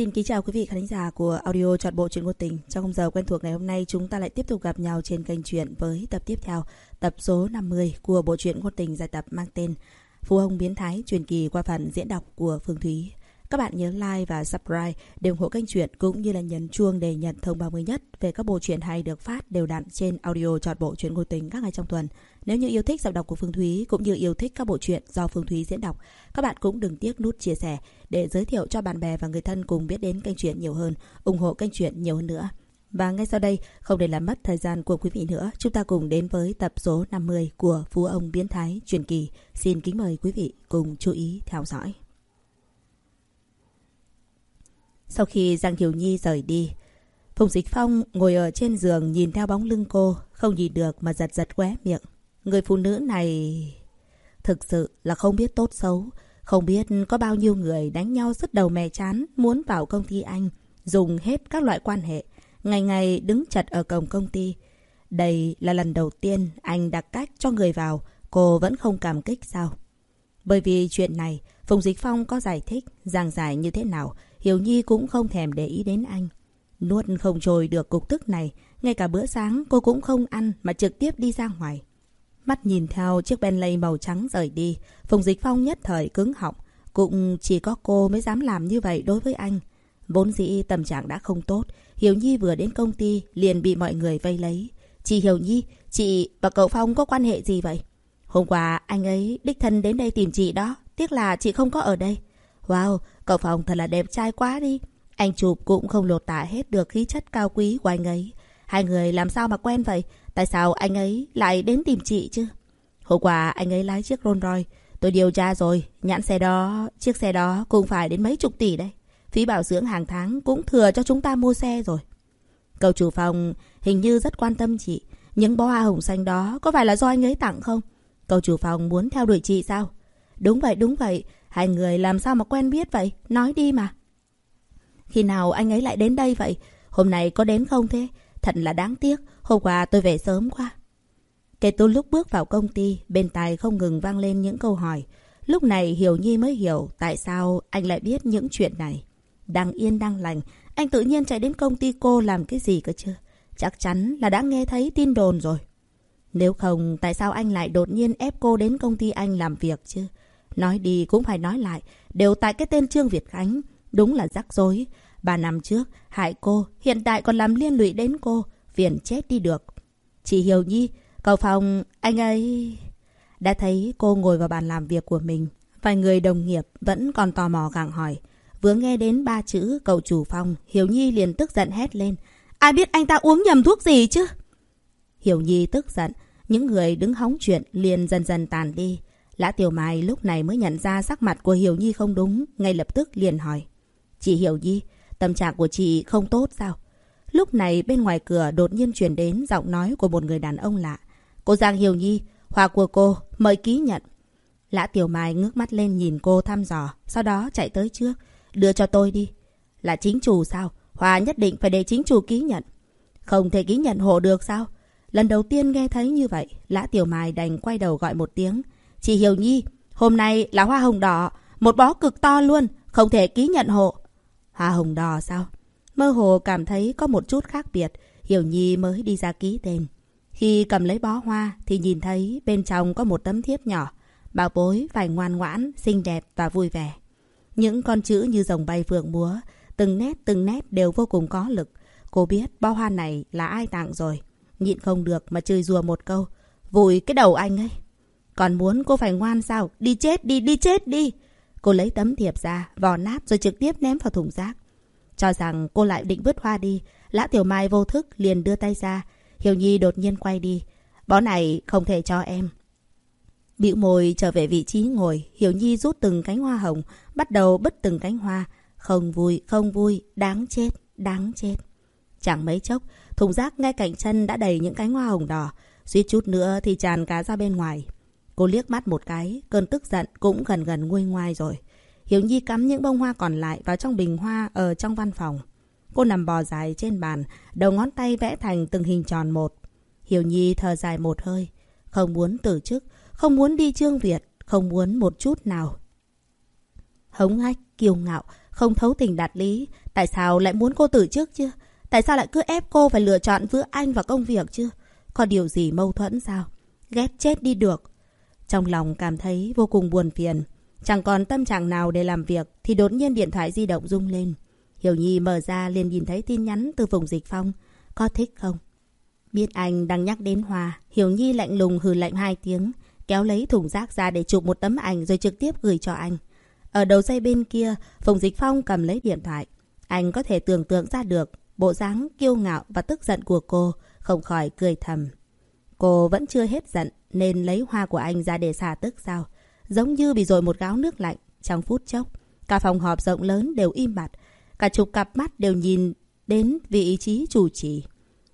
Xin kính chào quý vị khán giả của audio trọn bộ truyện ngôn tình. Trong khung giờ quen thuộc ngày hôm nay, chúng ta lại tiếp tục gặp nhau trên kênh truyện với tập tiếp theo, tập số 50 của bộ truyện ngôn tình dài tập mang tên Phú ông biến thái truyền kỳ qua phần diễn đọc của Phương Thúy. Các bạn nhớ like và subscribe để ủng hộ kênh truyện cũng như là nhấn chuông để nhận thông báo mới nhất về các bộ truyện hay được phát đều đặn trên audio trọn bộ truyện ngôn tình các ngày trong tuần. Nếu như yêu thích giọng đọc của Phương Thúy cũng như yêu thích các bộ truyện do Phương Thúy diễn đọc, các bạn cũng đừng tiếc nút chia sẻ để giới thiệu cho bạn bè và người thân cùng biết đến kênh truyện nhiều hơn, ủng hộ kênh truyện nhiều hơn nữa. Và ngay sau đây, không để làm mất thời gian của quý vị nữa, chúng ta cùng đến với tập số 50 của Phú ông biến thái truyền kỳ. Xin kính mời quý vị cùng chú ý theo dõi. Sau khi Giang hiểu Nhi rời đi, Phùng Dịch Phong ngồi ở trên giường nhìn theo bóng lưng cô, không nhìn được mà giật giật khóe miệng. Người phụ nữ này thực sự là không biết tốt xấu, không biết có bao nhiêu người đánh nhau rất đầu mè chán muốn vào công ty anh, dùng hết các loại quan hệ, ngày ngày đứng chật ở cổng công ty. Đây là lần đầu tiên anh đặt cách cho người vào, cô vẫn không cảm kích sao? Bởi vì chuyện này, Phùng Dịch Phong có giải thích, giảng giải như thế nào, Hiểu Nhi cũng không thèm để ý đến anh. Nuốt không trôi được cục tức này, ngay cả bữa sáng cô cũng không ăn mà trực tiếp đi ra ngoài. Mắt nhìn theo chiếc Bentley màu trắng rời đi, Phùng Dịch Phong nhất thời cứng họng. Cũng chỉ có cô mới dám làm như vậy đối với anh. Vốn dĩ tâm trạng đã không tốt, Hiểu Nhi vừa đến công ty liền bị mọi người vây lấy. Chị Hiểu Nhi, chị và cậu Phong có quan hệ gì vậy? Hôm qua anh ấy đích thân đến đây tìm chị đó, tiếc là chị không có ở đây. Wow, cậu Phong thật là đẹp trai quá đi. Anh chụp cũng không lột tả hết được khí chất cao quý của anh ấy. Hai người làm sao mà quen vậy? Tại sao anh ấy lại đến tìm chị chứ? Hôm qua anh ấy lái chiếc Rolls Royce. Tôi điều tra rồi, nhãn xe đó, chiếc xe đó cũng phải đến mấy chục tỷ đấy. Phí bảo dưỡng hàng tháng cũng thừa cho chúng ta mua xe rồi. Cậu chủ phòng hình như rất quan tâm chị. Những bó hoa hồng xanh đó có phải là do anh ấy tặng không? Cậu chủ phòng muốn theo đuổi chị sao? Đúng vậy, đúng vậy. Hai người làm sao mà quen biết vậy? Nói đi mà. Khi nào anh ấy lại đến đây vậy? Hôm nay có đến không thế? Thật là đáng tiếc. Hôm qua tôi về sớm quá. Kể từ lúc bước vào công ty, bên tai không ngừng vang lên những câu hỏi. Lúc này Hiểu Nhi mới hiểu tại sao anh lại biết những chuyện này. Đang yên đang lành, anh tự nhiên chạy đến công ty cô làm cái gì cơ chứ? Chắc chắn là đã nghe thấy tin đồn rồi. Nếu không, tại sao anh lại đột nhiên ép cô đến công ty anh làm việc chứ? Nói đi cũng phải nói lại, đều tại cái tên Trương Việt Khánh. Đúng là rắc rối. Ba năm trước, hại cô, hiện tại còn làm liên lụy đến cô. Phiền chết đi được. Chị Hiểu Nhi, cầu phòng, anh ấy... Đã thấy cô ngồi vào bàn làm việc của mình. Vài người đồng nghiệp vẫn còn tò mò gặng hỏi. Vừa nghe đến ba chữ cậu chủ phòng, Hiểu Nhi liền tức giận hét lên. Ai biết anh ta uống nhầm thuốc gì chứ? Hiểu Nhi tức giận, những người đứng hóng chuyện liền dần dần tàn đi. Lã Tiểu Mai lúc này mới nhận ra sắc mặt của Hiểu Nhi không đúng, ngay lập tức liền hỏi. Chị Hiểu Nhi, tâm trạng của chị không tốt sao? Lúc này bên ngoài cửa đột nhiên truyền đến giọng nói của một người đàn ông lạ. Cô Giang Hiểu Nhi, hoa của cô, mời ký nhận. Lã Tiểu Mai ngước mắt lên nhìn cô thăm dò, sau đó chạy tới trước. Đưa cho tôi đi. Là chính chủ sao? Hoa nhất định phải để chính chủ ký nhận. Không thể ký nhận hộ được sao? Lần đầu tiên nghe thấy như vậy, Lã Tiểu Mai đành quay đầu gọi một tiếng. Chị Hiểu Nhi, hôm nay là hoa hồng đỏ, một bó cực to luôn, không thể ký nhận hộ. Hoa hồng đỏ sao? Mơ hồ cảm thấy có một chút khác biệt, Hiểu Nhi mới đi ra ký tên. Khi cầm lấy bó hoa thì nhìn thấy bên trong có một tấm thiếp nhỏ. Bảo bối phải ngoan ngoãn, xinh đẹp và vui vẻ. Những con chữ như rồng bay phượng múa, từng nét từng nét đều vô cùng có lực. Cô biết bó hoa này là ai tặng rồi. Nhịn không được mà chửi rùa một câu. Vùi cái đầu anh ấy. Còn muốn cô phải ngoan sao? Đi chết đi, đi chết đi. Cô lấy tấm thiệp ra, vò nát rồi trực tiếp ném vào thùng rác. Cho rằng cô lại định vứt hoa đi. Lã Tiểu Mai vô thức liền đưa tay ra. Hiểu Nhi đột nhiên quay đi. Bó này không thể cho em. Bịu môi trở về vị trí ngồi, Hiểu Nhi rút từng cánh hoa hồng, bắt đầu bứt từng cánh hoa. Không vui, không vui, đáng chết, đáng chết. Chẳng mấy chốc, thùng rác ngay cạnh chân đã đầy những cánh hoa hồng đỏ. Suýt chút nữa thì tràn cá ra bên ngoài. Cô liếc mắt một cái, cơn tức giận cũng gần gần nguôi ngoai rồi. Hiểu Nhi cắm những bông hoa còn lại vào trong bình hoa ở trong văn phòng. Cô nằm bò dài trên bàn, đầu ngón tay vẽ thành từng hình tròn một. Hiểu Nhi thở dài một hơi. Không muốn từ chức, không muốn đi Trương Việt, không muốn một chút nào. Hống hách, kiêu ngạo, không thấu tình đạt lý. Tại sao lại muốn cô từ chức chứ? Tại sao lại cứ ép cô phải lựa chọn giữa anh và công việc chứ? Có điều gì mâu thuẫn sao? Ghét chết đi được. Trong lòng cảm thấy vô cùng buồn phiền. Chẳng còn tâm trạng nào để làm việc thì đột nhiên điện thoại di động rung lên. Hiểu Nhi mở ra liền nhìn thấy tin nhắn từ vùng dịch phong. Có thích không? Biết anh đang nhắc đến Hòa, Hiểu Nhi lạnh lùng hừ lạnh hai tiếng, kéo lấy thùng rác ra để chụp một tấm ảnh rồi trực tiếp gửi cho anh. Ở đầu dây bên kia, Phùng Dịch Phong cầm lấy điện thoại. Anh có thể tưởng tượng ra được bộ dáng kiêu ngạo và tức giận của cô, không khỏi cười thầm. Cô vẫn chưa hết giận nên lấy hoa của anh ra để xả tức sao? Giống như bị dội một gáo nước lạnh trong phút chốc. Cả phòng họp rộng lớn đều im bặt. Cả chục cặp mắt đều nhìn đến vị trí chủ trì.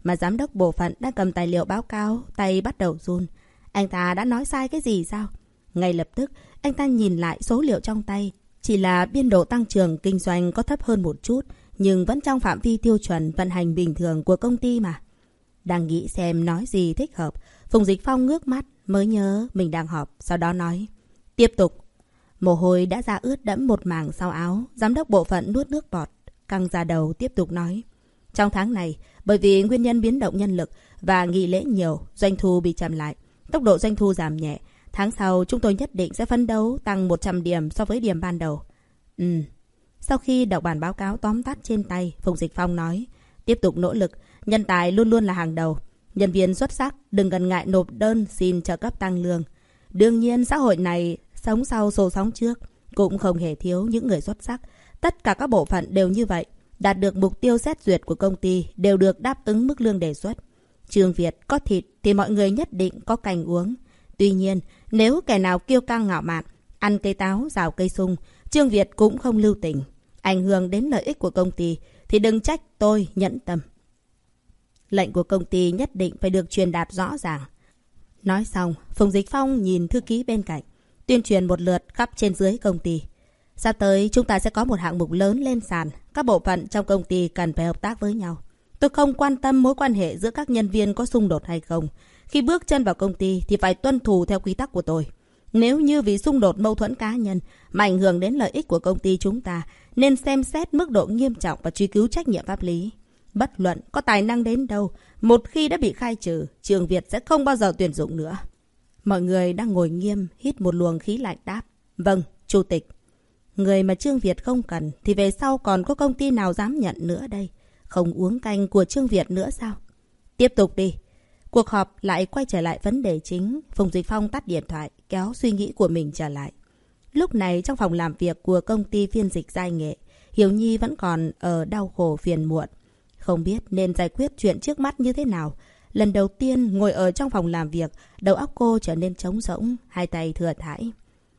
Mà giám đốc bộ phận đang cầm tài liệu báo cáo, tay bắt đầu run. Anh ta đã nói sai cái gì sao? Ngay lập tức, anh ta nhìn lại số liệu trong tay. Chỉ là biên độ tăng trưởng kinh doanh có thấp hơn một chút, nhưng vẫn trong phạm vi tiêu chuẩn vận hành bình thường của công ty mà. Đang nghĩ xem nói gì thích hợp, Phùng Dịch Phong ngước mắt mới nhớ mình đang họp, sau đó nói. Tiếp tục. Mồ hôi đã ra ướt đẫm một mảng sau áo, giám đốc bộ phận nuốt nước bọt, căng ra đầu tiếp tục nói. Trong tháng này, bởi vì nguyên nhân biến động nhân lực và nghỉ lễ nhiều, doanh thu bị chậm lại. Tốc độ doanh thu giảm nhẹ. Tháng sau, chúng tôi nhất định sẽ phấn đấu tăng 100 điểm so với điểm ban đầu. Ừ. Sau khi đọc bản báo cáo tóm tắt trên tay, Phùng Dịch Phong nói, tiếp tục nỗ lực, nhân tài luôn luôn là hàng đầu. Nhân viên xuất sắc, đừng ngần ngại nộp đơn xin trợ cấp tăng lương. Đương nhiên, xã hội này sống sau sổ sóng trước, cũng không hề thiếu những người xuất sắc. Tất cả các bộ phận đều như vậy. Đạt được mục tiêu xét duyệt của công ty đều được đáp ứng mức lương đề xuất. Trường Việt có thịt thì mọi người nhất định có cành uống. Tuy nhiên, nếu kẻ nào kiêu căng ngạo mạn, ăn cây táo, rào cây sung, Trương Việt cũng không lưu tình. Ảnh hưởng đến lợi ích của công ty thì đừng trách tôi nhẫn tâm. Lệnh của công ty nhất định phải được truyền đạt rõ ràng. Nói xong, Phùng Dịch Phong nhìn thư ký bên cạnh, tuyên truyền một lượt khắp trên dưới công ty. Sắp tới chúng ta sẽ có một hạng mục lớn lên sàn. Các bộ phận trong công ty cần phải hợp tác với nhau. Tôi không quan tâm mối quan hệ giữa các nhân viên có xung đột hay không. Khi bước chân vào công ty thì phải tuân thủ theo quy tắc của tôi. Nếu như vì xung đột mâu thuẫn cá nhân mà ảnh hưởng đến lợi ích của công ty chúng ta, nên xem xét mức độ nghiêm trọng và truy cứu trách nhiệm pháp lý. Bất luận có tài năng đến đâu, một khi đã bị khai trừ, trường Việt sẽ không bao giờ tuyển dụng nữa. Mọi người đang ngồi nghiêm, hít một luồng khí lạnh đáp. Vâng, Chủ tịch. Người mà Trương Việt không cần thì về sau còn có công ty nào dám nhận nữa đây? Không uống canh của Trương Việt nữa sao? Tiếp tục đi. Cuộc họp lại quay trở lại vấn đề chính. Phùng Dịch Phong tắt điện thoại, kéo suy nghĩ của mình trở lại. Lúc này trong phòng làm việc của công ty phiên dịch giai nghệ, Hiểu Nhi vẫn còn ở đau khổ phiền muộn. Không biết nên giải quyết chuyện trước mắt như thế nào. Lần đầu tiên ngồi ở trong phòng làm việc, đầu óc cô trở nên trống rỗng, hai tay thừa thải.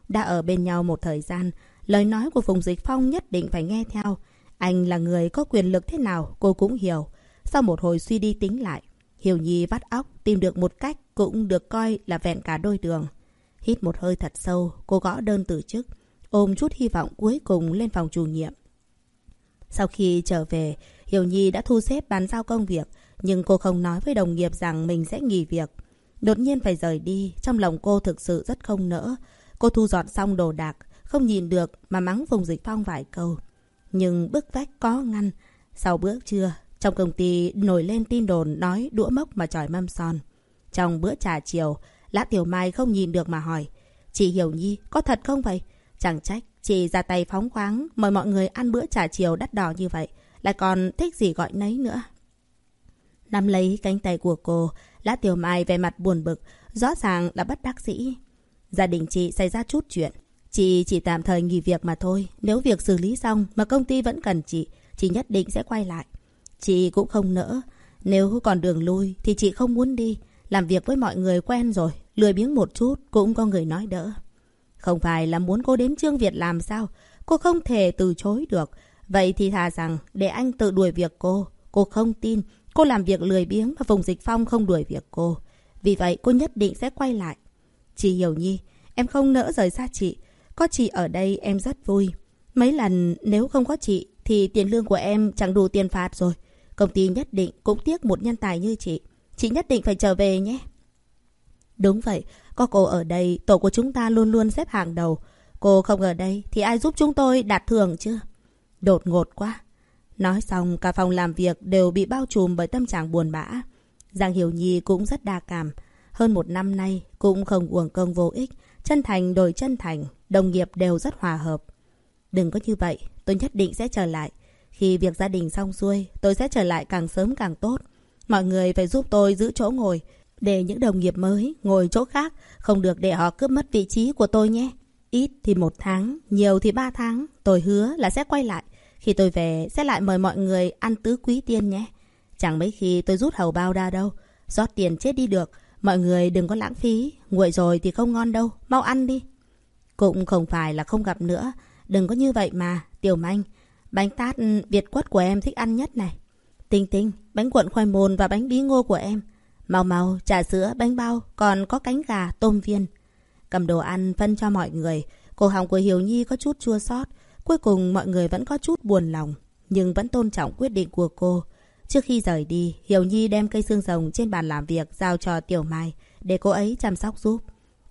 Đã ở bên nhau một thời gian, lời nói của Phùng Dịch Phong nhất định phải nghe theo. Anh là người có quyền lực thế nào, cô cũng hiểu. Sau một hồi suy đi tính lại, Hiểu Nhi vắt óc tìm được một cách cũng được coi là vẹn cả đôi đường. Hít một hơi thật sâu, cô gõ đơn từ chức, ôm chút hy vọng cuối cùng lên phòng chủ nhiệm. Sau khi trở về, Hiểu Nhi đã thu xếp bán giao công việc, nhưng cô không nói với đồng nghiệp rằng mình sẽ nghỉ việc. Đột nhiên phải rời đi, trong lòng cô thực sự rất không nỡ. Cô thu dọn xong đồ đạc, không nhìn được mà mắng Phùng Dịch Phong vài câu. Nhưng bức vách có ngăn. Sau bữa trưa, trong công ty nổi lên tin đồn nói đũa mốc mà tròi mâm son. Trong bữa trà chiều, Lã Tiểu Mai không nhìn được mà hỏi. Chị Hiểu Nhi, có thật không vậy? Chẳng trách, chị ra tay phóng khoáng, mời mọi người ăn bữa trà chiều đắt đỏ như vậy. Lại còn thích gì gọi nấy nữa. Nắm lấy cánh tay của cô, Lã Tiểu Mai về mặt buồn bực, rõ ràng là bất đắc dĩ. Gia đình chị xảy ra chút chuyện. Chị chỉ tạm thời nghỉ việc mà thôi. Nếu việc xử lý xong mà công ty vẫn cần chị, chị nhất định sẽ quay lại. Chị cũng không nỡ. Nếu còn đường lui thì chị không muốn đi. Làm việc với mọi người quen rồi, lười biếng một chút cũng có người nói đỡ. Không phải là muốn cô đến Trương Việt làm sao? Cô không thể từ chối được. Vậy thì thà rằng để anh tự đuổi việc cô. Cô không tin cô làm việc lười biếng và Phùng Dịch Phong không đuổi việc cô. Vì vậy cô nhất định sẽ quay lại. Chị Hiểu Nhi, em không nỡ rời xa chị. Có chị ở đây em rất vui. Mấy lần nếu không có chị thì tiền lương của em chẳng đủ tiền phạt rồi. Công ty nhất định cũng tiếc một nhân tài như chị. Chị nhất định phải trở về nhé. Đúng vậy, có cô ở đây, tổ của chúng ta luôn luôn xếp hàng đầu. Cô không ở đây thì ai giúp chúng tôi đạt thưởng chứ? Đột ngột quá. Nói xong, cả phòng làm việc đều bị bao trùm bởi tâm trạng buồn bã. Giang Hiểu Nhi cũng rất đa cảm. Hơn một năm nay, cũng không uổng công vô ích. Chân thành đổi chân thành, đồng nghiệp đều rất hòa hợp. Đừng có như vậy, tôi nhất định sẽ trở lại. Khi việc gia đình xong xuôi, tôi sẽ trở lại càng sớm càng tốt. Mọi người phải giúp tôi giữ chỗ ngồi, để những đồng nghiệp mới ngồi chỗ khác, không được để họ cướp mất vị trí của tôi nhé. Ít thì một tháng, nhiều thì ba tháng, tôi hứa là sẽ quay lại. Khi tôi về, sẽ lại mời mọi người ăn tứ quý tiên nhé. Chẳng mấy khi tôi rút hầu bao ra đâu. rót tiền chết đi được. Mọi người đừng có lãng phí. Nguội rồi thì không ngon đâu. Mau ăn đi. Cũng không phải là không gặp nữa. Đừng có như vậy mà. Tiểu manh. Bánh tát ừ, Việt quất của em thích ăn nhất này. Tinh tinh. Bánh cuộn khoai môn và bánh bí ngô của em. Mau mau. Trà sữa, bánh bao. Còn có cánh gà, tôm viên. Cầm đồ ăn phân cho mọi người. Cổ họng của Hiểu Nhi có chút chua xót Cuối cùng mọi người vẫn có chút buồn lòng. Nhưng vẫn tôn trọng quyết định của cô. Trước khi rời đi, Hiểu Nhi đem cây xương rồng trên bàn làm việc giao cho Tiểu Mai để cô ấy chăm sóc giúp.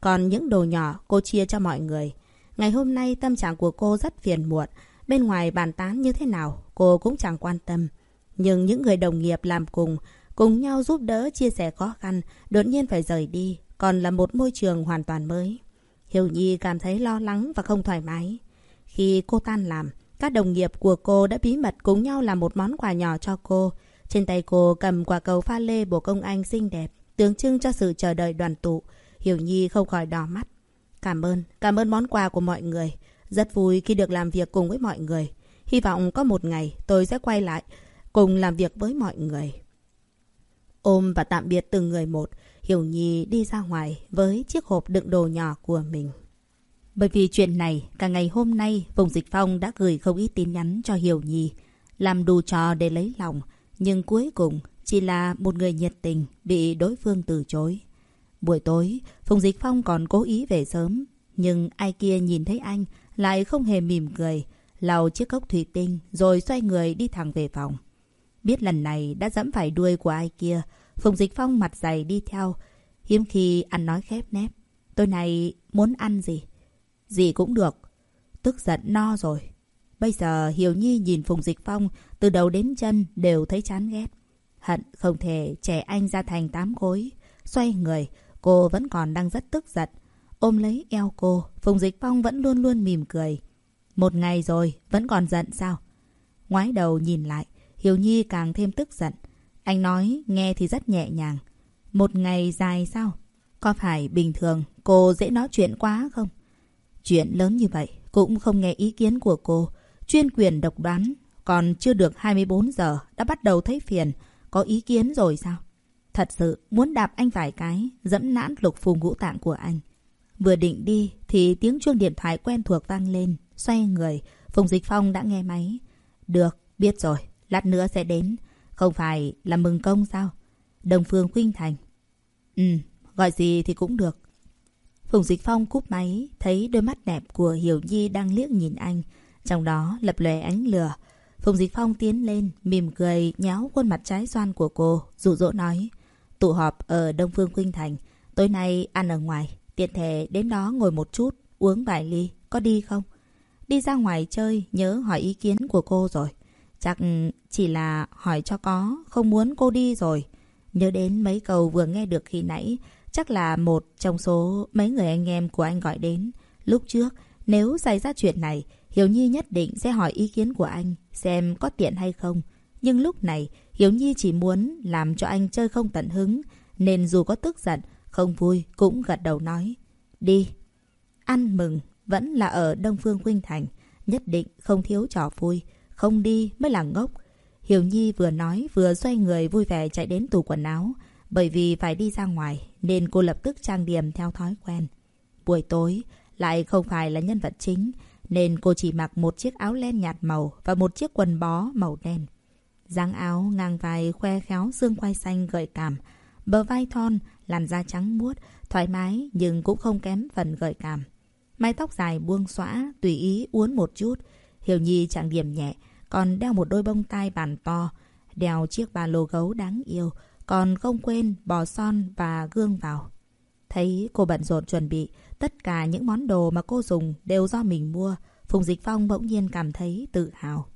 Còn những đồ nhỏ cô chia cho mọi người. Ngày hôm nay tâm trạng của cô rất phiền muộn. Bên ngoài bàn tán như thế nào, cô cũng chẳng quan tâm. Nhưng những người đồng nghiệp làm cùng, cùng nhau giúp đỡ chia sẻ khó khăn, đột nhiên phải rời đi, còn là một môi trường hoàn toàn mới. Hiểu Nhi cảm thấy lo lắng và không thoải mái. Khi cô tan làm, các đồng nghiệp của cô đã bí mật cùng nhau làm một món quà nhỏ cho cô. Trên tay cô cầm quả cầu pha lê bộ công anh xinh đẹp, tượng trưng cho sự chờ đợi đoàn tụ. Hiểu Nhi không khỏi đỏ mắt. Cảm ơn, cảm ơn món quà của mọi người. Rất vui khi được làm việc cùng với mọi người. Hy vọng có một ngày tôi sẽ quay lại cùng làm việc với mọi người. Ôm và tạm biệt từng người một, Hiểu Nhi đi ra ngoài với chiếc hộp đựng đồ nhỏ của mình. Bởi vì chuyện này, cả ngày hôm nay, Vùng Dịch Phong đã gửi không ít tin nhắn cho Hiểu Nhi, làm đủ trò để lấy lòng, nhưng cuối cùng chỉ là một người nhiệt tình bị đối phương từ chối. Buổi tối, Phùng Dịch Phong còn cố ý về sớm, nhưng ai kia nhìn thấy anh lại không hề mỉm cười, lau chiếc cốc thủy tinh rồi xoay người đi thẳng về phòng. Biết lần này đã dẫm phải đuôi của ai kia, Phùng Dịch Phong mặt dày đi theo, hiếm khi ăn nói khép nép. Tôi này muốn ăn gì? Gì cũng được. Tức giận no rồi. Bây giờ Hiểu Nhi nhìn Phùng Dịch Phong từ đầu đến chân đều thấy chán ghét. Hận không thể trẻ anh ra thành tám khối. Xoay người, cô vẫn còn đang rất tức giận. Ôm lấy eo cô, Phùng Dịch Phong vẫn luôn luôn mỉm cười. Một ngày rồi, vẫn còn giận sao? Ngoái đầu nhìn lại, Hiểu Nhi càng thêm tức giận. Anh nói nghe thì rất nhẹ nhàng. Một ngày dài sao? Có phải bình thường cô dễ nói chuyện quá không? Chuyện lớn như vậy cũng không nghe ý kiến của cô. Chuyên quyền độc đoán, còn chưa được 24 giờ đã bắt đầu thấy phiền. Có ý kiến rồi sao? Thật sự muốn đạp anh vài cái, dẫm nãn lục phù ngũ tạng của anh. Vừa định đi thì tiếng chuông điện thoại quen thuộc vang lên. Xoay người, Phùng Dịch Phong đã nghe máy. Được, biết rồi, lát nữa sẽ đến. Không phải là mừng công sao? Đồng Phương Khuynh Thành. Ừ, gọi gì thì cũng được. Phùng Dịch Phong cúp máy, thấy đôi mắt đẹp của Hiểu Nhi đang liếc nhìn anh. Trong đó lập lòe ánh lửa. Phùng Dịch Phong tiến lên, mỉm cười, nhéo khuôn mặt trái xoan của cô, dụ dỗ nói. Tụ họp ở Đông Phương Khuynh Thành. Tối nay ăn ở ngoài, tiện thể đến đó ngồi một chút, uống vài ly, có đi không? Đi ra ngoài chơi, nhớ hỏi ý kiến của cô rồi. Chắc chỉ là hỏi cho có, không muốn cô đi rồi. Nhớ đến mấy câu vừa nghe được khi nãy, chắc là một trong số mấy người anh em của anh gọi đến. Lúc trước, nếu xảy ra chuyện này, hiếu Nhi nhất định sẽ hỏi ý kiến của anh, xem có tiện hay không. Nhưng lúc này, hiếu Nhi chỉ muốn làm cho anh chơi không tận hứng, nên dù có tức giận, không vui, cũng gật đầu nói. Đi. Ăn mừng, vẫn là ở Đông Phương Khuynh Thành, nhất định không thiếu trò vui. Không đi mới là ngốc. Hiểu Nhi vừa nói vừa xoay người vui vẻ chạy đến tủ quần áo. Bởi vì phải đi ra ngoài nên cô lập tức trang điểm theo thói quen. Buổi tối lại không phải là nhân vật chính nên cô chỉ mặc một chiếc áo len nhạt màu và một chiếc quần bó màu đen. dáng áo ngang vai khoe khéo xương quai xanh gợi cảm. Bờ vai thon, làn da trắng muốt, thoải mái nhưng cũng không kém phần gợi cảm. Mái tóc dài buông xõa, tùy ý uốn một chút. Hiểu Nhi trang điểm nhẹ, còn đeo một đôi bông tai bàn to, đeo chiếc ba lô gấu đáng yêu, còn không quên bò son và gương vào. Thấy cô bận rộn chuẩn bị, tất cả những món đồ mà cô dùng đều do mình mua, Phùng Dịch Phong bỗng nhiên cảm thấy tự hào.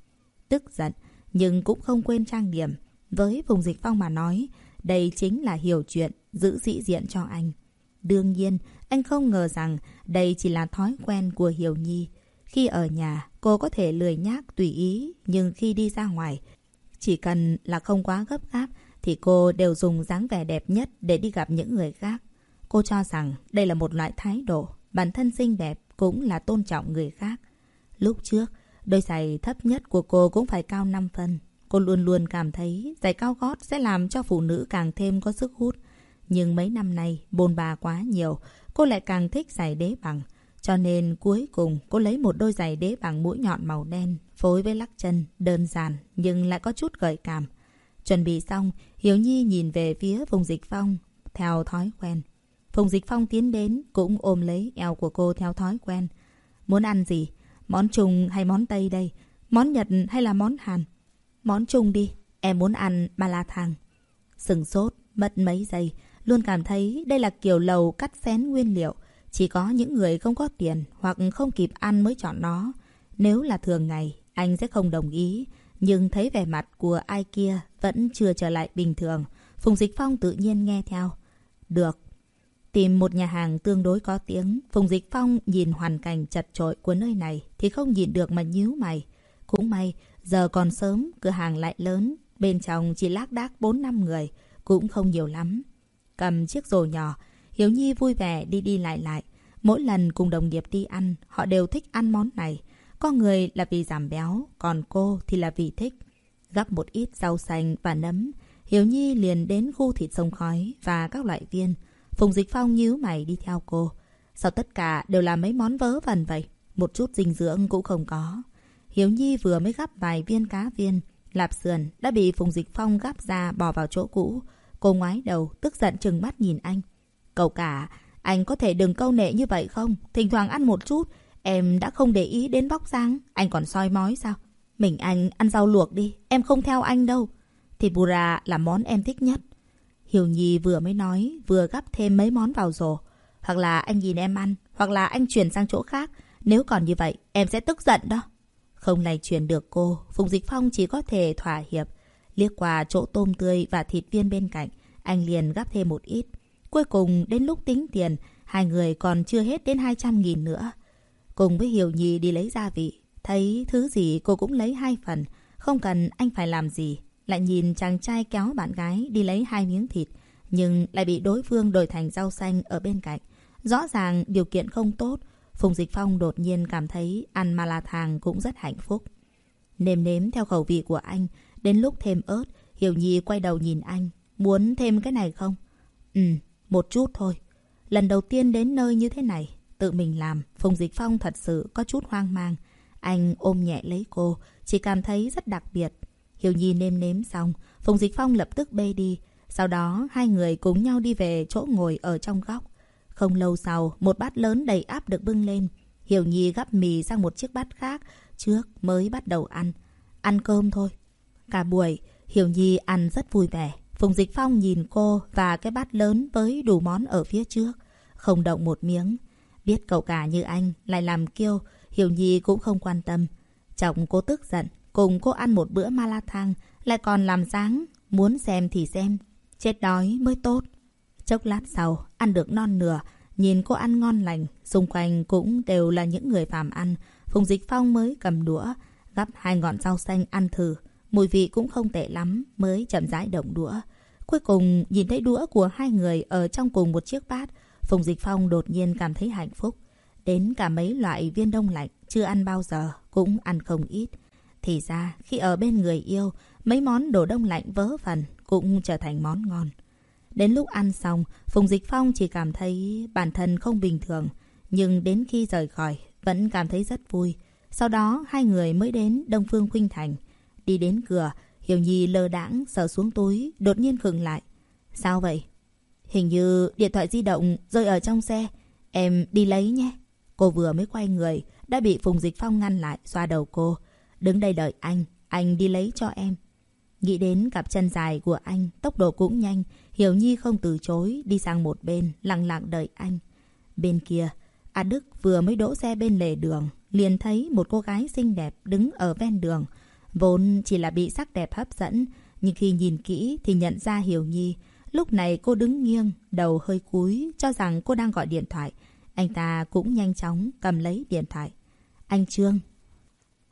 tức giận, nhưng cũng không quên trang điểm. Với Phùng Dịch Phong mà nói, đây chính là hiểu chuyện, giữ sĩ diện cho anh. Đương nhiên, anh không ngờ rằng đây chỉ là thói quen của Hiểu Nhi. Khi ở nhà, cô có thể lười nhác tùy ý, nhưng khi đi ra ngoài, chỉ cần là không quá gấp gáp, thì cô đều dùng dáng vẻ đẹp nhất để đi gặp những người khác. Cô cho rằng đây là một loại thái độ, bản thân xinh đẹp cũng là tôn trọng người khác. Lúc trước, đôi giày thấp nhất của cô cũng phải cao 5 phân. Cô luôn luôn cảm thấy giày cao gót sẽ làm cho phụ nữ càng thêm có sức hút. Nhưng mấy năm nay, bồn bà quá nhiều, cô lại càng thích giày đế bằng. Cho nên cuối cùng cô lấy một đôi giày đế bằng mũi nhọn màu đen, phối với lắc chân, đơn giản nhưng lại có chút gợi cảm. Chuẩn bị xong, Hiếu Nhi nhìn về phía Phùng Dịch Phong, theo thói quen. Phùng Dịch Phong tiến đến, cũng ôm lấy eo của cô theo thói quen. Muốn ăn gì? Món Trung hay món Tây đây? Món Nhật hay là món Hàn? Món Trung đi, em muốn ăn ba la thang. Sừng sốt, mất mấy giây, luôn cảm thấy đây là kiểu lầu cắt xén nguyên liệu. Chỉ có những người không có tiền hoặc không kịp ăn mới chọn nó. Nếu là thường ngày, anh sẽ không đồng ý. Nhưng thấy vẻ mặt của ai kia vẫn chưa trở lại bình thường. Phùng Dịch Phong tự nhiên nghe theo. Được. Tìm một nhà hàng tương đối có tiếng. Phùng Dịch Phong nhìn hoàn cảnh chật trội của nơi này thì không nhìn được mà nhíu mày. Cũng may, giờ còn sớm, cửa hàng lại lớn. Bên trong chỉ lác đác 4-5 người, cũng không nhiều lắm. Cầm chiếc rổ nhỏ, Hiếu Nhi vui vẻ đi đi lại lại. Mỗi lần cùng đồng nghiệp đi ăn, họ đều thích ăn món này. Có người là vì giảm béo, còn cô thì là vì thích. Gắp một ít rau xanh và nấm, Hiếu Nhi liền đến khu thịt sông khói và các loại viên. Phùng Dịch Phong nhíu mày đi theo cô. Sao tất cả đều là mấy món vớ vẩn vậy? Một chút dinh dưỡng cũng không có. Hiếu Nhi vừa mới gắp vài viên cá viên. Lạp sườn đã bị Phùng Dịch Phong gắp ra bỏ vào chỗ cũ. Cô ngoái đầu, tức giận chừng mắt nhìn anh. Cậu cả, anh có thể đừng câu nệ như vậy không? Thỉnh thoảng ăn một chút, em đã không để ý đến bóc dáng. Anh còn soi mói sao? Mình anh ăn rau luộc đi, em không theo anh đâu. Thịt bura là món em thích nhất. Hiểu Nhi vừa mới nói, vừa gắp thêm mấy món vào rổ. Hoặc là anh nhìn em ăn, hoặc là anh chuyển sang chỗ khác. Nếu còn như vậy, em sẽ tức giận đó. Không lay chuyển được cô, Phùng Dịch Phong chỉ có thể thỏa hiệp. Liếc qua chỗ tôm tươi và thịt viên bên cạnh, anh liền gắp thêm một ít. Cuối cùng, đến lúc tính tiền, hai người còn chưa hết đến 200.000 nữa. Cùng với Hiểu Nhi đi lấy gia vị, thấy thứ gì cô cũng lấy hai phần, không cần anh phải làm gì. Lại nhìn chàng trai kéo bạn gái đi lấy hai miếng thịt, nhưng lại bị đối phương đổi thành rau xanh ở bên cạnh. Rõ ràng điều kiện không tốt, Phùng Dịch Phong đột nhiên cảm thấy ăn mà là thàng cũng rất hạnh phúc. Nêm nếm theo khẩu vị của anh, đến lúc thêm ớt, Hiểu Nhi quay đầu nhìn anh. Muốn thêm cái này không? Ừ, một chút thôi. Lần đầu tiên đến nơi như thế này, tự mình làm, Phùng Dịch Phong thật sự có chút hoang mang. Anh ôm nhẹ lấy cô, chỉ cảm thấy rất đặc biệt. Hiểu Nhi nêm nếm xong, Phùng Dịch Phong lập tức bê đi. Sau đó, hai người cùng nhau đi về chỗ ngồi ở trong góc. Không lâu sau, một bát lớn đầy áp được bưng lên. Hiểu Nhi gắp mì sang một chiếc bát khác, trước mới bắt đầu ăn. Ăn cơm thôi. Cả buổi, Hiểu Nhi ăn rất vui vẻ. Phùng Dịch Phong nhìn cô và cái bát lớn với đủ món ở phía trước. Không động một miếng. Biết cậu cả như anh lại làm kiêu, Hiểu Nhi cũng không quan tâm. Chồng cô tức giận, cùng cô ăn một bữa ma la thang, lại còn làm dáng, muốn xem thì xem. Chết đói mới tốt. Chốc lát sau, ăn được non nửa, nhìn cô ăn ngon lành, xung quanh cũng đều là những người phàm ăn. Phùng Dịch Phong mới cầm đũa, gắp hai ngọn rau xanh ăn thử. Mùi vị cũng không tệ lắm, mới chậm rãi động đũa. Cuối cùng, nhìn thấy đũa của hai người ở trong cùng một chiếc bát, Phùng Dịch Phong đột nhiên cảm thấy hạnh phúc. Đến cả mấy loại viên đông lạnh, chưa ăn bao giờ, cũng ăn không ít. Thì ra, khi ở bên người yêu, mấy món đồ đông lạnh vớ vẩn cũng trở thành món ngon. Đến lúc ăn xong, Phùng Dịch Phong chỉ cảm thấy bản thân không bình thường. Nhưng đến khi rời khỏi, vẫn cảm thấy rất vui. Sau đó, hai người mới đến Đông Phương Khuynh Thành. Đi đến cửa, Hiểu Nhi lơ đãng sờ xuống túi, đột nhiên khựng lại. Sao vậy? Hình như điện thoại di động rơi ở trong xe. Em đi lấy nhé. Cô vừa mới quay người, đã bị Phùng Dịch Phong ngăn lại, xoa đầu cô. Đứng đây đợi anh, anh đi lấy cho em. Nghĩ đến cặp chân dài của anh, tốc độ cũng nhanh. Hiểu Nhi không từ chối, đi sang một bên, lặng lặng đợi anh. Bên kia, A Đức vừa mới đỗ xe bên lề đường, liền thấy một cô gái xinh đẹp đứng ở ven đường. Vốn chỉ là bị sắc đẹp hấp dẫn, nhưng khi nhìn kỹ thì nhận ra Hiểu Nhi. Lúc này cô đứng nghiêng, đầu hơi cúi, cho rằng cô đang gọi điện thoại. Anh ta cũng nhanh chóng cầm lấy điện thoại. Anh Trương.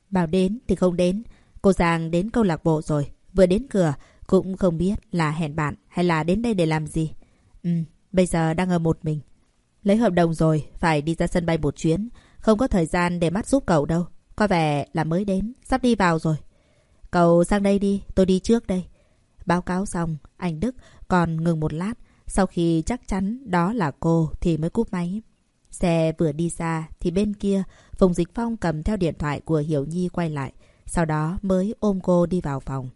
Bảo đến thì không đến. Cô Giang đến câu lạc bộ rồi. Vừa đến cửa, cũng không biết là hẹn bạn hay là đến đây để làm gì. Ừ, bây giờ đang ở một mình. Lấy hợp đồng rồi, phải đi ra sân bay một chuyến. Không có thời gian để mắt giúp cậu đâu. Có vẻ là mới đến, sắp đi vào rồi. Cậu sang đây đi, tôi đi trước đây. Báo cáo xong, anh Đức còn ngừng một lát. Sau khi chắc chắn đó là cô thì mới cúp máy. Xe vừa đi xa thì bên kia Phùng Dịch Phong cầm theo điện thoại của Hiểu Nhi quay lại. Sau đó mới ôm cô đi vào phòng.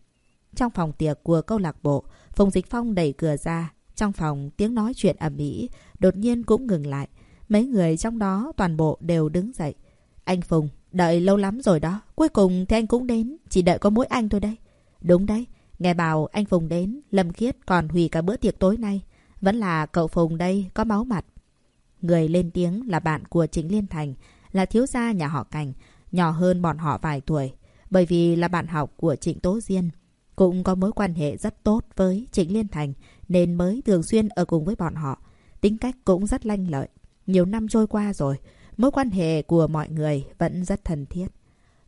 Trong phòng tiệc của câu lạc bộ, Phùng Dịch Phong đẩy cửa ra. Trong phòng tiếng nói chuyện ầm ĩ đột nhiên cũng ngừng lại. Mấy người trong đó toàn bộ đều đứng dậy. Anh Phùng, đợi lâu lắm rồi đó. Cuối cùng thì anh cũng đến. Chỉ đợi có mỗi anh thôi đây. Đúng đấy. Nghe bảo anh Phùng đến, Lâm Khiết còn hủy cả bữa tiệc tối nay. Vẫn là cậu Phùng đây, có máu mặt. Người lên tiếng là bạn của Trịnh Liên Thành, là thiếu gia nhà họ Cảnh, nhỏ hơn bọn họ vài tuổi. Bởi vì là bạn học của Trịnh Tố Diên, cũng có mối quan hệ rất tốt với Trịnh Liên Thành, nên mới thường xuyên ở cùng với bọn họ. Tính cách cũng rất lanh lợi. Nhiều năm trôi qua rồi, mối quan hệ của mọi người vẫn rất thân thiết.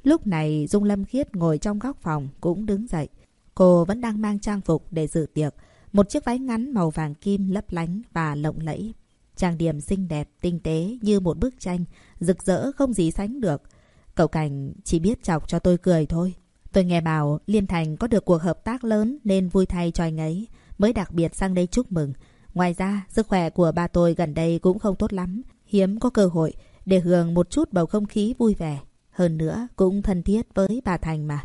Lúc này Dung Lâm Khiết ngồi trong góc phòng cũng đứng dậy. Cô vẫn đang mang trang phục để dự tiệc. Một chiếc váy ngắn màu vàng kim lấp lánh và lộng lẫy. Trang điểm xinh đẹp, tinh tế như một bức tranh, rực rỡ không gì sánh được. Cậu Cảnh chỉ biết chọc cho tôi cười thôi. Tôi nghe bảo Liên Thành có được cuộc hợp tác lớn nên vui thay cho anh ấy, mới đặc biệt sang đây chúc mừng. Ngoài ra, sức khỏe của ba tôi gần đây cũng không tốt lắm, hiếm có cơ hội để hưởng một chút bầu không khí vui vẻ. Hơn nữa, cũng thân thiết với bà Thành mà.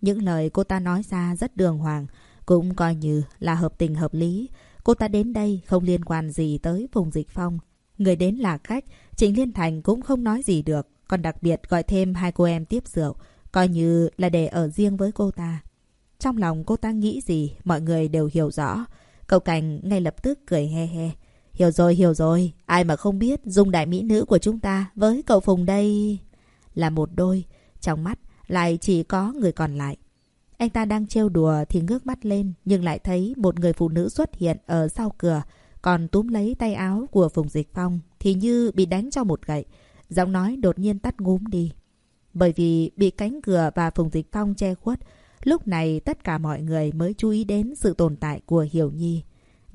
Những lời cô ta nói ra rất đường hoàng, cũng coi như là hợp tình hợp lý. Cô ta đến đây không liên quan gì tới vùng dịch phong. Người đến là khách, Trịnh Liên Thành cũng không nói gì được, còn đặc biệt gọi thêm hai cô em tiếp rượu, coi như là để ở riêng với cô ta. Trong lòng cô ta nghĩ gì, mọi người đều hiểu rõ. Cậu Cảnh ngay lập tức cười he he. Hiểu rồi, hiểu rồi. Ai mà không biết dung đại mỹ nữ của chúng ta với cậu Phùng đây là một đôi. Trong mắt lại chỉ có người còn lại. Anh ta đang trêu đùa thì ngước mắt lên nhưng lại thấy một người phụ nữ xuất hiện ở sau cửa còn túm lấy tay áo của Phùng Dịch Phong thì như bị đánh cho một gậy. Giọng nói đột nhiên tắt ngúm đi. Bởi vì bị cánh cửa và Phùng Dịch Phong che khuất, lúc này tất cả mọi người mới chú ý đến sự tồn tại của Hiểu Nhi.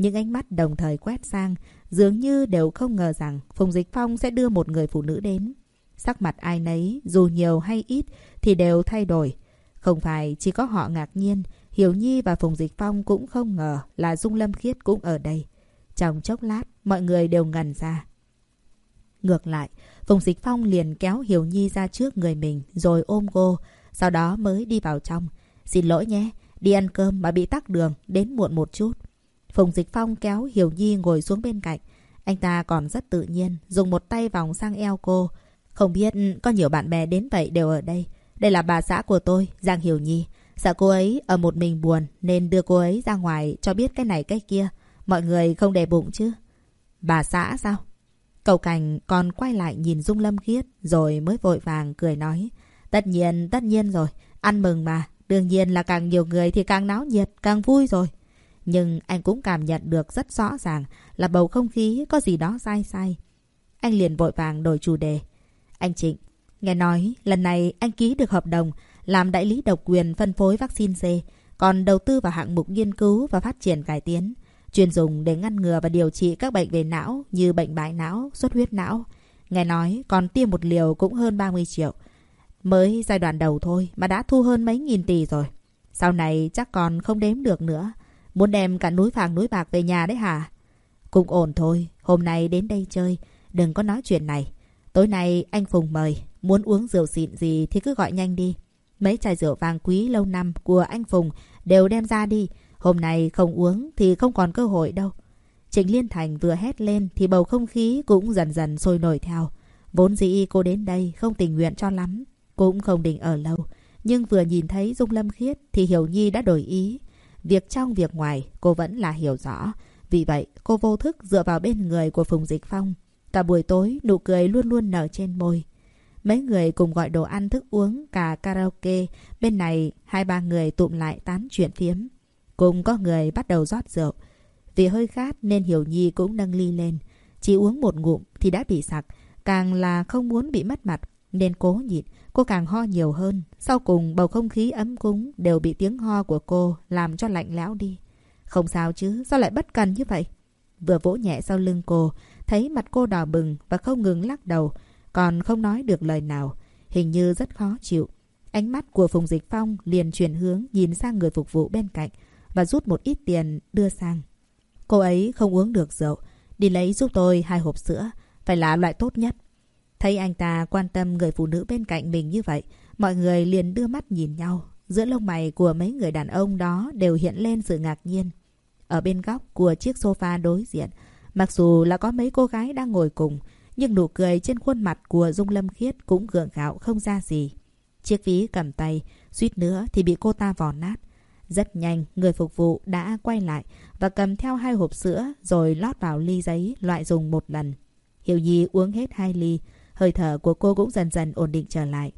Những ánh mắt đồng thời quét sang, dường như đều không ngờ rằng Phùng Dịch Phong sẽ đưa một người phụ nữ đến. Sắc mặt ai nấy, dù nhiều hay ít, thì đều thay đổi. Không phải chỉ có họ ngạc nhiên, Hiểu Nhi và Phùng Dịch Phong cũng không ngờ là Dung Lâm Khiết cũng ở đây. Trong chốc lát, mọi người đều ngần ra. Ngược lại, Phùng Dịch Phong liền kéo Hiểu Nhi ra trước người mình rồi ôm cô, sau đó mới đi vào trong. Xin lỗi nhé, đi ăn cơm mà bị tắc đường, đến muộn một chút. Phùng Dịch Phong kéo Hiểu Nhi ngồi xuống bên cạnh. Anh ta còn rất tự nhiên, dùng một tay vòng sang eo cô. Không biết có nhiều bạn bè đến vậy đều ở đây. Đây là bà xã của tôi, Giang Hiểu Nhi. Sợ cô ấy ở một mình buồn nên đưa cô ấy ra ngoài cho biết cái này cái kia. Mọi người không để bụng chứ. Bà xã sao? Cầu Cảnh còn quay lại nhìn Dung Lâm Khiết rồi mới vội vàng cười nói. Tất nhiên, tất nhiên rồi. Ăn mừng mà. Đương nhiên là càng nhiều người thì càng náo nhiệt, càng vui rồi. Nhưng anh cũng cảm nhận được rất rõ ràng là bầu không khí có gì đó sai sai. Anh liền vội vàng đổi chủ đề. Anh Trịnh, nghe nói lần này anh ký được hợp đồng làm đại lý độc quyền phân phối vaccine C, còn đầu tư vào hạng mục nghiên cứu và phát triển cải tiến chuyên dùng để ngăn ngừa và điều trị các bệnh về não như bệnh bại não, xuất huyết não. Nghe nói còn tiêm một liều cũng hơn 30 triệu. Mới giai đoạn đầu thôi mà đã thu hơn mấy nghìn tỷ rồi. Sau này chắc còn không đếm được nữa. Muốn đem cả núi vàng núi bạc về nhà đấy hả? Cũng ổn thôi, hôm nay đến đây chơi, đừng có nói chuyện này. Tối nay anh Phùng mời, muốn uống rượu xịn gì thì cứ gọi nhanh đi. Mấy chai rượu vàng quý lâu năm của anh Phùng đều đem ra đi, Hôm nay không uống thì không còn cơ hội đâu. Trịnh Liên Thành vừa hét lên thì bầu không khí cũng dần dần sôi nổi theo. Vốn dĩ cô đến đây không tình nguyện cho lắm, cũng không định ở lâu. Nhưng vừa nhìn thấy Dung Lâm Khiết thì Hiểu Nhi đã đổi ý. Việc trong việc ngoài, cô vẫn là hiểu rõ. Vì vậy, cô vô thức dựa vào bên người của Phùng Dịch Phong. Cả buổi tối, nụ cười luôn luôn nở trên môi. Mấy người cùng gọi đồ ăn thức uống cả karaoke. Bên này hai ba người tụm lại tán chuyện phiếm. Cùng có người bắt đầu rót rượu. Vì hơi khát nên Hiểu Nhi cũng nâng ly lên. Chỉ uống một ngụm thì đã bị sặc. Càng là không muốn bị mất mặt, nên cố nhịn. Cô càng ho nhiều hơn. Sau cùng bầu không khí ấm cúng đều bị tiếng ho của cô làm cho lạnh lẽo đi. Không sao chứ, sao lại bất cần như vậy? Vừa vỗ nhẹ sau lưng cô, thấy mặt cô đỏ bừng và không ngừng lắc đầu, còn không nói được lời nào. Hình như rất khó chịu. Ánh mắt của Phùng Dịch Phong liền chuyển hướng nhìn sang người phục vụ bên cạnh và rút một ít tiền đưa sang. Cô ấy không uống được rượu. Đi lấy giúp tôi hai hộp sữa, phải là loại tốt nhất. Thấy anh ta quan tâm người phụ nữ bên cạnh mình như vậy, mọi người liền đưa mắt nhìn nhau. Giữa lông mày của mấy người đàn ông đó đều hiện lên sự ngạc nhiên. Ở bên góc của chiếc sofa đối diện, mặc dù là có mấy cô gái đang ngồi cùng, nhưng nụ cười trên khuôn mặt của Dung Lâm Khiết cũng gượng gạo không ra gì. Chiếc ví cầm tay, suýt nữa thì bị cô ta vò nát. Rất nhanh, người phục vụ đã quay lại và cầm theo hai hộp sữa rồi lót vào ly giấy loại dùng một lần. Hiểu Nhi uống hết hai ly, hơi thở của cô cũng dần dần ổn định trở lại.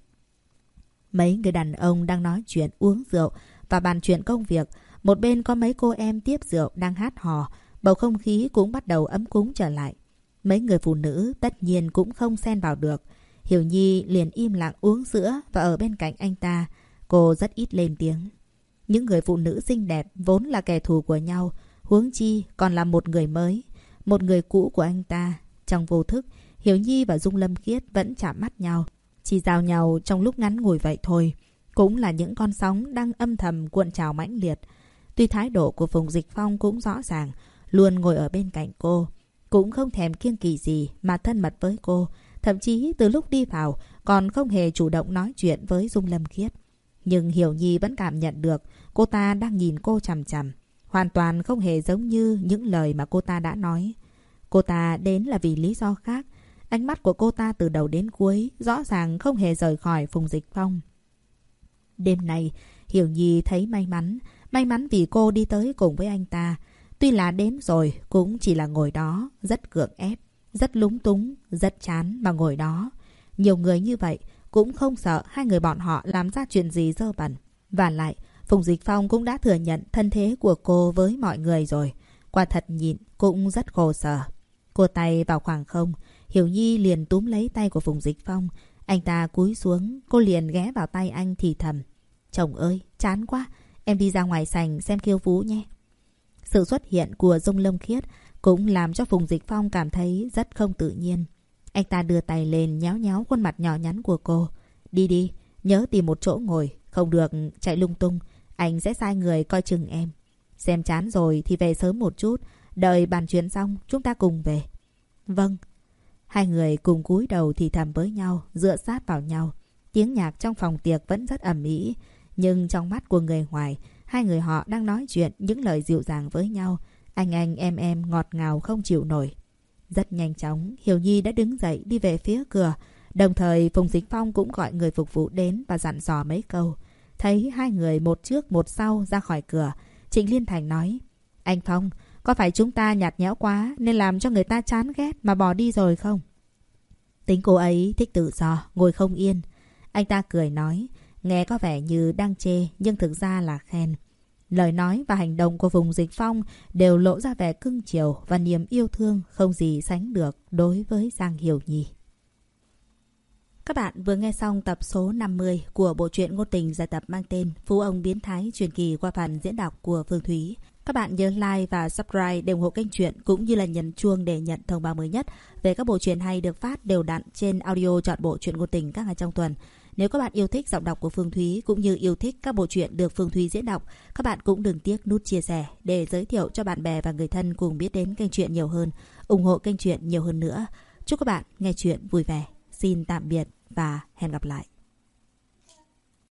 Mấy người đàn ông đang nói chuyện uống rượu và bàn chuyện công việc. Một bên có mấy cô em tiếp rượu đang hát hò. Bầu không khí cũng bắt đầu ấm cúng trở lại. Mấy người phụ nữ tất nhiên cũng không xen vào được. Hiểu Nhi liền im lặng uống sữa và ở bên cạnh anh ta. Cô rất ít lên tiếng. Những người phụ nữ xinh đẹp vốn là kẻ thù của nhau. Huống chi còn là một người mới. Một người cũ của anh ta. Trong vô thức, Hiểu Nhi và Dung Lâm Khiết vẫn chạm mắt nhau. Chỉ giao nhau trong lúc ngắn ngủi vậy thôi. Cũng là những con sóng đang âm thầm cuộn trào mãnh liệt. Tuy thái độ của Phùng Dịch Phong cũng rõ ràng, luôn ngồi ở bên cạnh cô. Cũng không thèm kiêng kỳ gì mà thân mật với cô. Thậm chí từ lúc đi vào còn không hề chủ động nói chuyện với Dung Lâm Khiết. Nhưng Hiểu Nhi vẫn cảm nhận được cô ta đang nhìn cô chằm chằm. Hoàn toàn không hề giống như những lời mà cô ta đã nói. Cô ta đến là vì lý do khác. Ánh mắt của cô ta từ đầu đến cuối rõ ràng không hề rời khỏi Phùng Dịch Phong. Đêm này, Hiểu Nhi thấy may mắn. May mắn vì cô đi tới cùng với anh ta. Tuy là đến rồi, cũng chỉ là ngồi đó, rất gượng ép, rất lúng túng, rất chán mà ngồi đó. Nhiều người như vậy cũng không sợ hai người bọn họ làm ra chuyện gì dơ bẩn. Và lại, Phùng Dịch Phong cũng đã thừa nhận thân thế của cô với mọi người rồi. Quả thật nhịn cũng rất khổ sở. Cô tay vào khoảng không, Hiểu Nhi liền túm lấy tay của Phùng Dịch Phong. Anh ta cúi xuống, cô liền ghé vào tay anh thì thầm. Chồng ơi, chán quá, em đi ra ngoài sành xem khiêu vũ nhé. Sự xuất hiện của Dung Lâm Khiết cũng làm cho Phùng Dịch Phong cảm thấy rất không tự nhiên. Anh ta đưa tay lên nhéo nhéo khuôn mặt nhỏ nhắn của cô. Đi đi, nhớ tìm một chỗ ngồi, không được chạy lung tung. Anh sẽ sai người coi chừng em. Xem chán rồi thì về sớm một chút. Đợi bàn chuyện xong, chúng ta cùng về. Vâng. Hai người cùng cúi đầu thì thầm với nhau, dựa sát vào nhau. Tiếng nhạc trong phòng tiệc vẫn rất ẩm ĩ, Nhưng trong mắt của người ngoài, hai người họ đang nói chuyện những lời dịu dàng với nhau. Anh anh em em ngọt ngào không chịu nổi. Rất nhanh chóng, Hiểu Nhi đã đứng dậy đi về phía cửa. Đồng thời Phùng Dịch Phong cũng gọi người phục vụ đến và dặn dò mấy câu. Thấy hai người một trước một sau ra khỏi cửa. Trịnh Liên Thành nói. Anh Phong, có phải chúng ta nhạt nhẽo quá nên làm cho người ta chán ghét mà bỏ đi rồi không? Tính cô ấy thích tự do, ngồi không yên. Anh ta cười nói. Nghe có vẻ như đang chê nhưng thực ra là khen. Lời nói và hành động của vùng Dịch Phong đều lộ ra vẻ cưng chiều và niềm yêu thương không gì sánh được đối với Giang Hiểu Nhi. Các bạn vừa nghe xong tập số 50 của bộ truyện ngôn tình giải tập mang tên Phú ông biến thái truyền kỳ qua phần diễn đọc của Phương Thúy. Các bạn nhớ like và subscribe để ủng hộ kênh truyện cũng như là nhấn chuông để nhận thông báo mới nhất về các bộ truyện hay được phát đều đặn trên audio chọn bộ truyện ngôn tình các ngày trong tuần. Nếu các bạn yêu thích giọng đọc của Phương Thúy cũng như yêu thích các bộ truyện được Phương Thúy diễn đọc, các bạn cũng đừng tiếc nút chia sẻ để giới thiệu cho bạn bè và người thân cùng biết đến kênh truyện nhiều hơn, ủng hộ kênh truyện nhiều hơn nữa. Chúc các bạn nghe truyện vui vẻ. Xin tạm biệt và hẹn gặp lại.